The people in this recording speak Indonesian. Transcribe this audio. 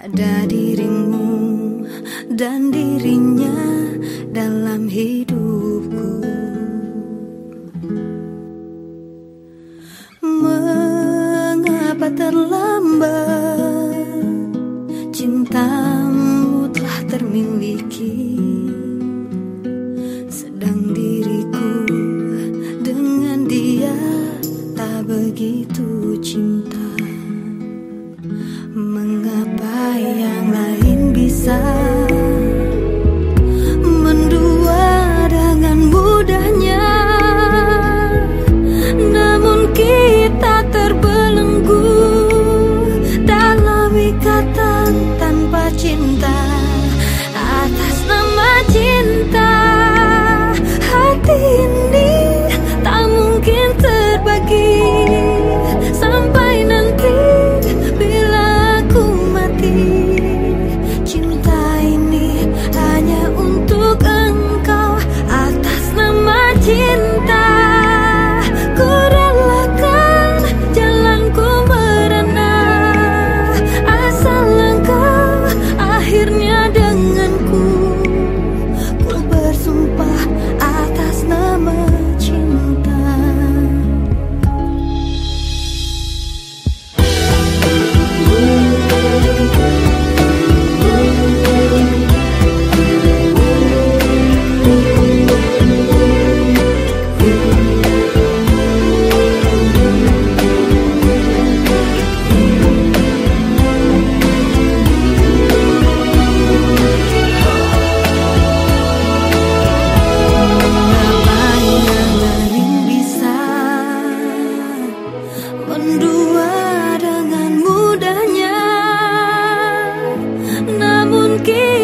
Ada dirimu dan dirinya dalam hidupku. Mengapa terlambat Cintamu telah termiliki? Sedang diriku dengan dia tak begitu cinta yang lain bisa 天。tranquilo.